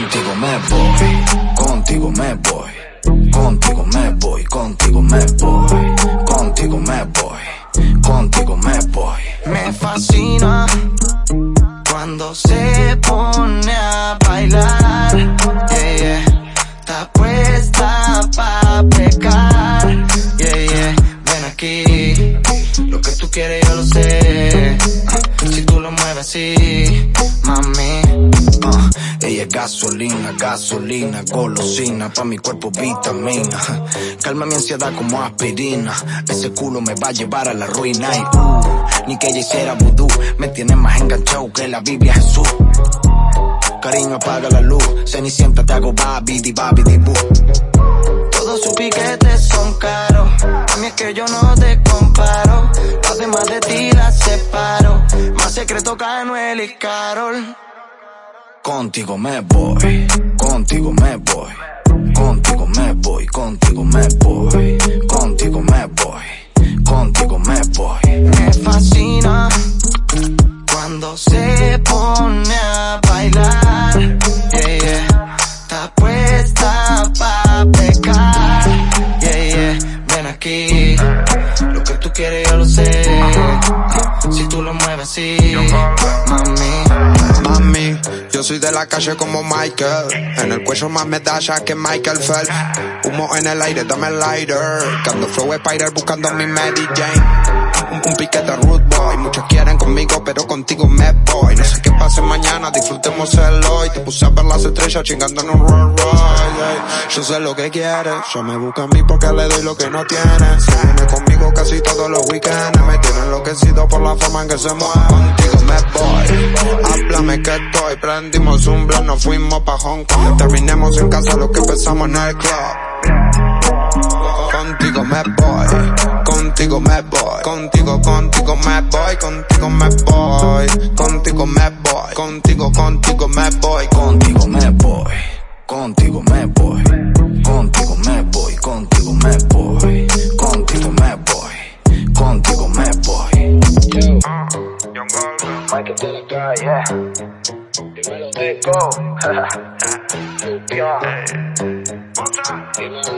me voy, contigo me voy, contigo me voy, contigo me voy, contigo me voy, contigo me voy. Me fascina cuando se pone a bailar, yeah, yeah. Está puesta pa' pecar, yeah, yeah. Ven aquí, lo que tú quieres yo lo sé. Si tú lo mueves así, gasolina, gasolina, golosina, pa' mi cuerpo vitamina. Calma mi ansiedad como aspirina. Ese culo me va a llevar a la ruina y uh, ni que ella hiciera vudú. Me tiene más enganchado que la Biblia Jesús. Cariño, apaga la luz. Cenicienta te hago babi di babi. Todos sus piquetes son caros. A mí es que yo no te comparo. Las demás de ti las separo. Más secreto que Anuel y Carol. Contigo me voy, contigo me voy, contigo me voy, contigo me voy, contigo me voy, contigo me voy. Me fascina cuando se pone a bailar. Yeah, yeah. Está puesta pa' pecar. Yeah, yeah. Ven aquí. Lo que tú quieres yo lo sé. Si tú lo mueves así, mami. Yo soy de la calle como Michael. En el cuello más medalla que Michael Phelps. Humo en el aire, dame el lighter. Cando flow spider buscando mi Mary Jane. Un, un piquete root boy. Muchos quieren conmigo, pero contigo me voy. No sé qué pase mañana, disfrutemos el hoy. Te puse a ver las estrellas chingando en un Rolls. Yo sé lo que quieres. Yo me busca a mí porque le doy lo que no tiene. Se viene conmigo casi todos los weekends. Enloquecido por la forma en que se mueve. Contigo me voy. Háblame que estoy. Prendimos un blunt, nos fuimos pa' Hong Kong. Terminemos en casa lo que empezamos en el club. Contigo me voy, contigo me voy, contigo, contigo me voy, contigo me voy, contigo me voy, contigo, contigo me voy, Contigo me voy, contigo me voy, Michael de la calle, dímelo de go. Lupión. Dímelo.